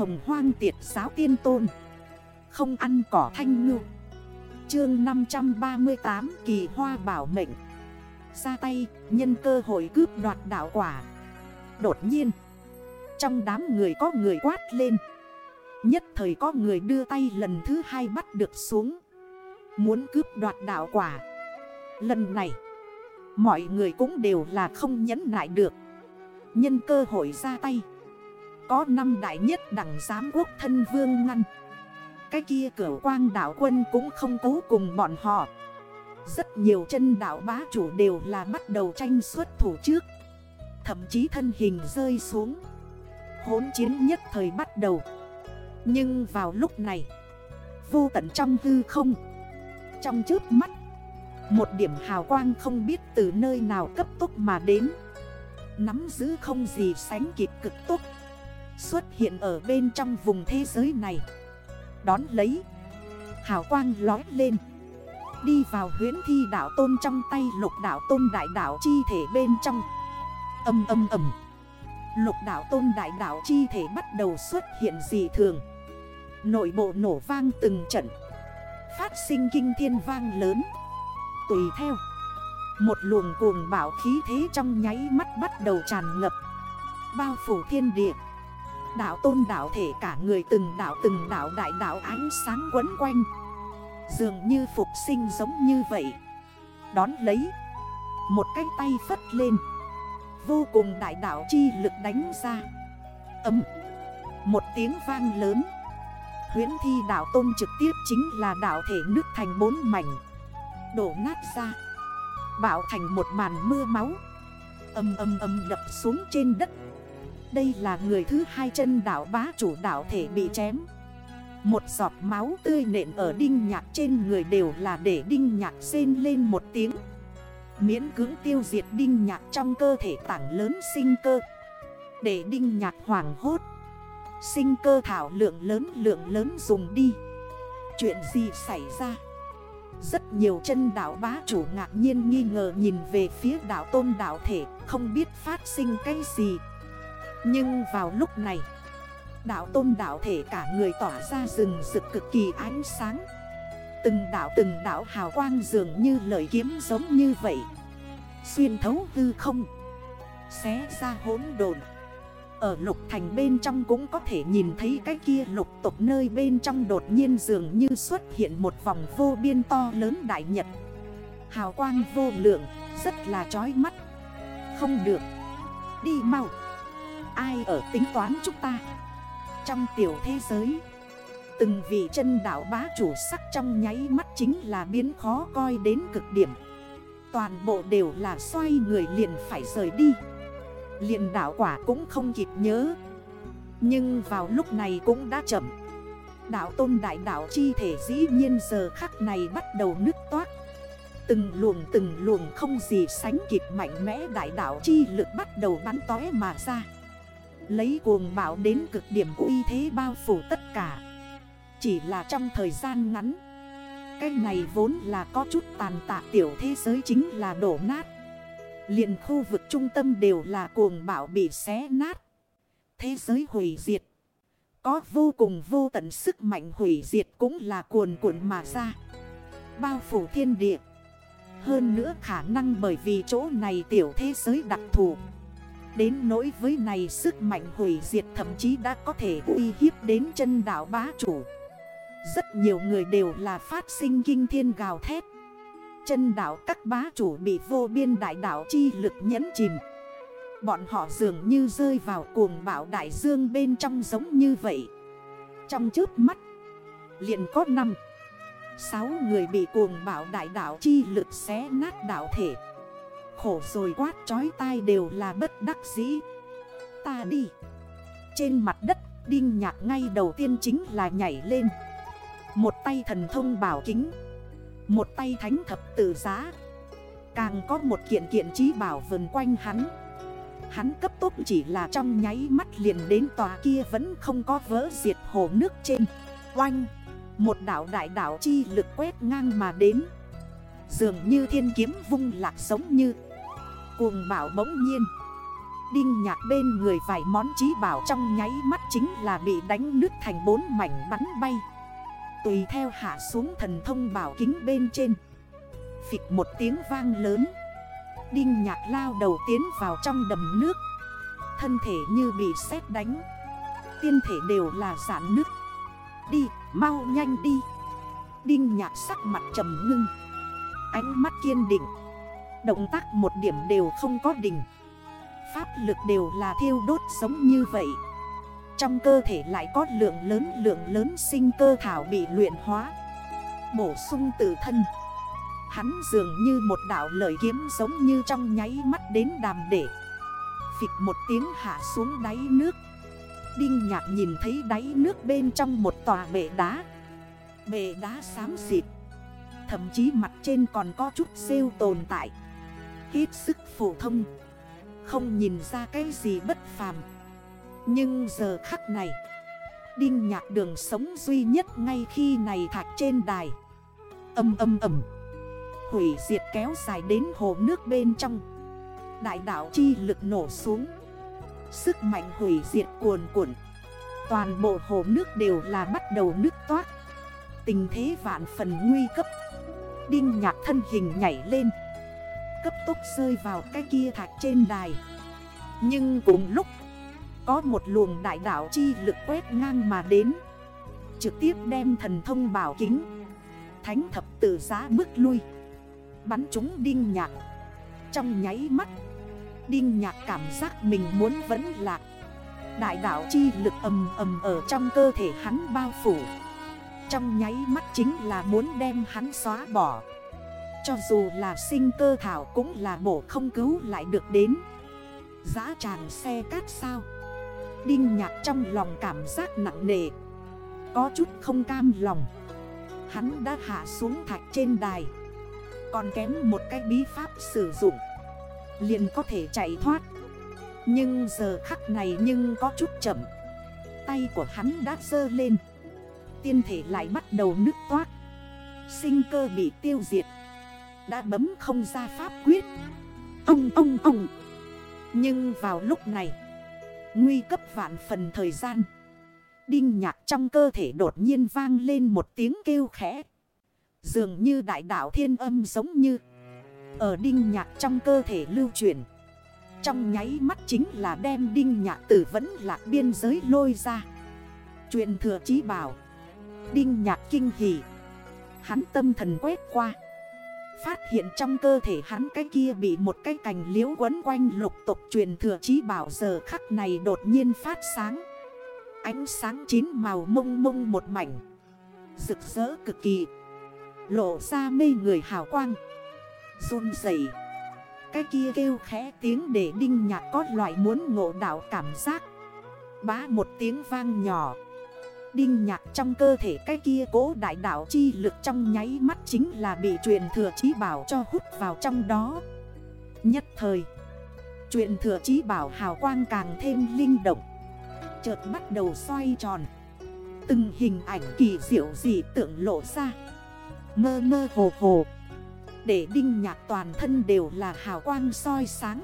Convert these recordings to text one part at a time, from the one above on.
hồng hoang tiệt giáo tiên tôn. Không ăn cỏ thanh ngư. Chương 538 kỳ hoa bảo mệnh. Ra tay, nhân cơ hội cướp đoạt đảo quả. Đột nhiên, Trong đám người có người quát lên. Nhất thời có người đưa tay lần thứ hai bắt được xuống. Muốn cướp đoạt đảo quả. Lần này, Mọi người cũng đều là không nhẫn nại được. Nhân cơ hội ra tay. Có năm đại nhất đẳng giám quốc thân vương ngăn. Cái kia cửa quang đảo quân cũng không cố cùng bọn họ. Rất nhiều chân đảo bá chủ đều là bắt đầu tranh xuất thủ trước. Thậm chí thân hình rơi xuống. Hốn chiến nhất thời bắt đầu. Nhưng vào lúc này, Vô tận trong hư không, Trong trước mắt, Một điểm hào quang không biết từ nơi nào cấp tốc mà đến. Nắm giữ không gì sánh kịp cực tốt Xuất hiện ở bên trong vùng thế giới này. Đón lấy, Hào quang lói lên. Đi vào huyến thi đảo tôn trong tay lục đảo tôn đại đảo chi thể bên trong. Âm âm âm Lục đảo tôn đại đảo chi thể bắt đầu xuất hiện dị thường. Nội bộ nổ vang từng trận. Phát sinh kinh thiên vang lớn. Tùy theo, Một luồng cuồng bảo khí thế trong nháy mắt bắt đầu tràn ngập. Bao phủ thiên địa. Đảo tôn đảo thể cả người từng đảo từng đảo đại đảo ánh sáng quấn quanh. Dường như phục sinh giống như vậy. Đón lấy, Một cái tay phất lên. Vô cùng đại đảo chi lực đánh ra. Âm Một tiếng vang lớn. Huyến thi đảo tôn trực tiếp chính là đảo thể nước thành bốn mảnh. Đổ nát ra Bảo thành một màn mưa máu. Âm âm âm đập xuống trên đất đây là người thứ hai chân đảo bá chủ đảo thể bị chém. Một giọt máu tươi nện ở đinh nhạc trên người đều là để đinh nhạc xên lên một tiếng. Miễn cưỡng tiêu diệt đinh nhạc trong cơ thể tảng lớn sinh cơ. Để đinh nhạc hoảng hốt. Sinh cơ thảo lượng lớn lượng lớn dùng đi. Chuyện gì xảy ra? Rất nhiều chân đảo bá chủ ngạc nhiên nghi ngờ nhìn về phía đảo tôn đảo thể, Không biết phát sinh cái gì. Nhưng vào lúc này Đảo tôn đảo thể cả người tỏa ra rừng rực cực kỳ ánh sáng. Từng đảo từng đảo hào quang dường như lời kiếm giống như vậy. Xuyên thấu hư không Xé ra hỗn đồn Ở lục thành bên trong cũng có thể nhìn thấy cái kia lục tục nơi bên trong đột nhiên dường như xuất hiện một vòng vô biên to lớn đại nhật. Hào quang vô lượng, rất là chói mắt. Không được, đi mau. Ai ở tính toán chúng ta. Trong tiểu thế giới, Từng vị chân đảo bá chủ sắc trong nháy mắt chính là biến khó coi đến cực điểm. Toàn bộ đều là xoay người liền phải rời đi. Liền đảo quả cũng không kịp nhớ. Nhưng vào lúc này cũng đã chậm. Đảo tôn đại đảo chi thể dĩ nhiên giờ khắc này bắt đầu nứt toát. Từng luồng từng luồng không gì sánh kịp mạnh mẽ đại đảo chi lực bắt đầu bắn tói mà ra. Lấy cuồng bão đến cực điểm uy thế bao phủ tất cả. Chỉ là trong thời gian ngắn, Cái này vốn là có chút tàn tạ tiểu thế giới chính là đổ nát. Liền khu vực trung tâm đều là cuồng bão bị xé nát. Thế giới hủy diệt. Có vô cùng vô tận sức mạnh hủy diệt cũng là cuồn cuộn mà ra. Bao phủ thiên địa. Hơn nữa khả năng bởi vì chỗ này tiểu thế giới đặc thù. Đến nỗi với này sức mạnh hủy diệt thậm chí đã có thể uy hiếp đến chân đảo bá chủ. Rất nhiều người đều là phát sinh kinh thiên gào thét. Chân đảo các bá chủ bị vô biên đại đảo chi lực nhấn chìm. Bọn họ dường như rơi vào cuồng bão đại dương bên trong giống như vậy. Trong trước mắt, liền có 5 6 người bị cuồng bão đại đảo chi lực xé nát đảo thể. Khổ rồi quát chói tai đều là bất đắc dĩ. Ta đi. Trên mặt đất, Đinh nhạc ngay đầu tiên chính là nhảy lên. Một tay thần thông bảo kính. Một tay thánh thập tử giá. Càng có một kiện kiện trí bảo vần quanh hắn. Hắn cấp tốc chỉ là trong nháy mắt liền đến tòa kia vẫn không có vỡ diệt hồ nước trên. Oanh! Một đảo đại đảo chi lực quét ngang mà đến. Dường như thiên kiếm vung lạc sống như Cuồng bảo bỗng nhiên. Đinh nhạc bên người vài món trí bảo trong nháy mắt chính là bị đánh nứt thành bốn mảnh bắn bay. Tùy theo hạ xuống thần thông bảo kính bên trên. Phịch một tiếng vang lớn. Đinh nhạc lao đầu tiến vào trong đầm nước. Thân thể như bị sét đánh. Tiên thể đều là giãn nước Đi, mau nhanh đi. Đinh nhạc sắc mặt trầm ngưng. Ánh mắt kiên định. Động tác một điểm đều không có đỉnh. Pháp lực đều là thiêu đốt sống như vậy. Trong cơ thể lại có lượng lớn lượng lớn sinh cơ thảo bị luyện hóa. Bổ sung tự thân. Hắn dường như một đảo lời kiếm giống như trong nháy mắt đến đàm để. Phịch một tiếng hạ xuống đáy nước. Đinh nhạc nhìn thấy đáy nước bên trong một tòa bể đá. Bể đá xám xịt. Thậm chí mặt trên còn có chút rêu tồn tại. Hết sức phổ thông. Không nhìn ra cái gì bất phàm. Nhưng giờ khắc này, Đinh nhạc đường sống duy nhất ngay khi này thạch trên đài. Âm âm âm. Hủy diệt kéo dài đến hồ nước bên trong. Đại đảo chi lực nổ xuống. Sức mạnh hủy diệt cuồn cuộn. Toàn bộ hồ nước đều là bắt đầu nước toát. Tình thế vạn phần nguy cấp. Đinh nhạc thân hình nhảy lên. Cấp tốc rơi vào cái kia thạch trên đài. Nhưng cùng lúc, Có một luồng đại đảo chi lực quét ngang mà đến, Trực tiếp đem thần thông bảo kính, Thánh thập tử giá bước lui. Bắn chúng đinh nhạc. Trong nháy mắt, Đinh nhạc cảm giác mình muốn vẫn lạc. Đại đảo chi lực ầm ầm ở trong cơ thể hắn bao phủ. Trong nháy mắt chính là muốn đem hắn xóa bỏ. Cho dù là sinh cơ thảo cũng là bổ không cứu lại được đến. Giá tràng xe cát sao? Đinh nhạc trong lòng cảm giác nặng nề. Có chút không cam lòng. Hắn đã hạ xuống thạch trên đài. Còn kém một cái bí pháp sử dụng. Liền có thể chạy thoát. Nhưng giờ khắc này nhưng có chút chậm. Tay của hắn đã dơ lên. Tiên thể lại bắt đầu nứt toát. Sinh cơ bị tiêu diệt. Đã bấm không ra pháp quyết. Ông ông ông. Nhưng vào lúc này, Nguy cấp vạn phần thời gian. Đinh nhạc trong cơ thể đột nhiên vang lên một tiếng kêu khẽ. Dường như đại đạo thiên âm giống như ở đinh nhạc trong cơ thể lưu truyền. Trong nháy mắt chính là đem đinh nhạc tử vẫn lạc biên giới lôi ra. Chuyện thừa chí bảo. Đinh nhạc kinh hỉ. Hắn tâm thần quét qua. Phát hiện trong cơ thể hắn cái kia bị một cái cành liễu quấn quanh lục tục truyền thừa chí bảo giờ khắc này đột nhiên phát sáng. Ánh sáng chín màu mông mông một mảnh. Rực rỡ cực kỳ. Lộ ra mê người hào quang. Run dậy Cái kia kêu khẽ tiếng để đinh nhạc có loại muốn ngộ đảo cảm giác. Bá một tiếng vang nhỏ. Đinh nhạc trong cơ thể cái kia cố đại đảo chi lực trong nháy mắt chính là bị truyền thừa chí bảo cho hút vào trong đó. Nhất thời, Truyền thừa chí bảo hào quang càng thêm linh động, Chợt bắt đầu xoay tròn. Từng hình ảnh kỳ diệu dị tượng lộ ra. Mơ mơ hồ hồ, để đinh nhạc toàn thân đều là hào quang soi sáng.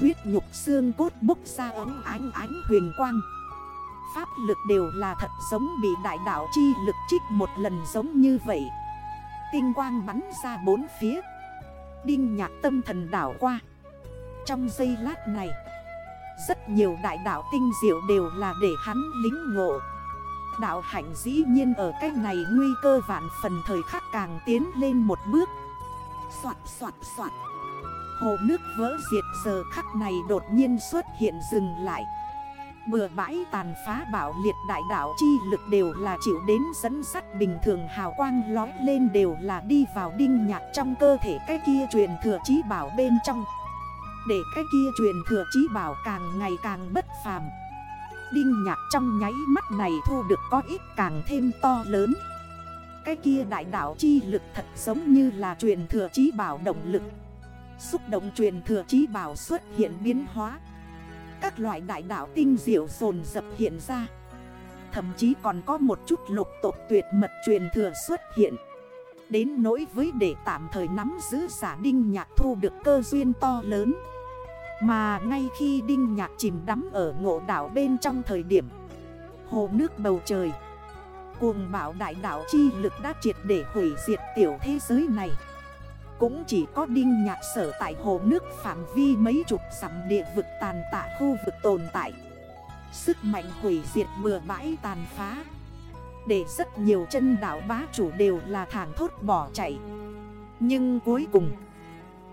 Huyết nhục xương cốt bốc ra ấm ánh ánh huyền quang. Pháp lực đều là thật giống bị đại đảo chi lực trích một lần giống như vậy. Tinh quang bắn ra bốn phía. Đinh nhạc tâm thần đảo qua. Trong giây lát này, Rất nhiều đại đảo tinh diệu đều là để hắn lính ngộ. Đạo hạnh dĩ nhiên ở cách này nguy cơ vạn phần thời khắc càng tiến lên một bước. Xoạt xoạt xoạt. Hồ nước vỡ diệt giờ khắc này đột nhiên xuất hiện dừng lại. Bừa bãi tàn phá bảo liệt đại đảo chi lực đều là chịu đến dẫn sắt bình thường hào quang lói lên đều là đi vào đinh nhạc trong cơ thể cái kia truyền thừa chí bảo bên trong. Để cái kia truyền thừa chí bảo càng ngày càng bất phàm. Đinh nhạc trong nháy mắt này thu được có ít càng thêm to lớn. Cái kia đại đảo chi lực thật giống như là truyền thừa chí bảo động lực. Xúc động truyền thừa chí bảo xuất hiện biến hóa. Các loại đại đảo tinh diệu dồn dập hiện ra. Thậm chí còn có một chút lục tộc tuyệt mật truyền thừa xuất hiện. Đến nỗi với để tạm thời nắm giữ giả đinh nhạc thu được cơ duyên to lớn. Mà ngay khi Đinh Nhạc chìm đắm ở ngộ đảo bên trong thời điểm, Hồ nước bầu trời, Cuồng bảo đại đảo chi lực đã triệt để hủy diệt tiểu thế giới này. Cũng chỉ có Đinh Nhạc sở tại hồ nước phạm vi mấy chục sắm địa vực tàn tạ khu vực tồn tại. Sức mạnh hủy diệt bừa bãi tàn phá. Để rất nhiều chân đảo bá chủ đều là thẳng thốt bỏ chạy. Nhưng cuối cùng,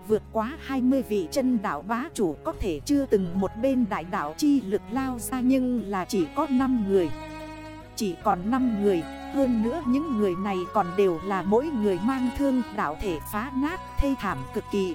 Vượt quá 20 vị chân đảo bá chủ có thể chưa từng một bên đại đảo chi lực lao ra nhưng là chỉ có 5 người. Chỉ còn 5 người, hơn nữa những người này còn đều là mỗi người mang thương đảo thể phá nát thê thảm cực kỳ.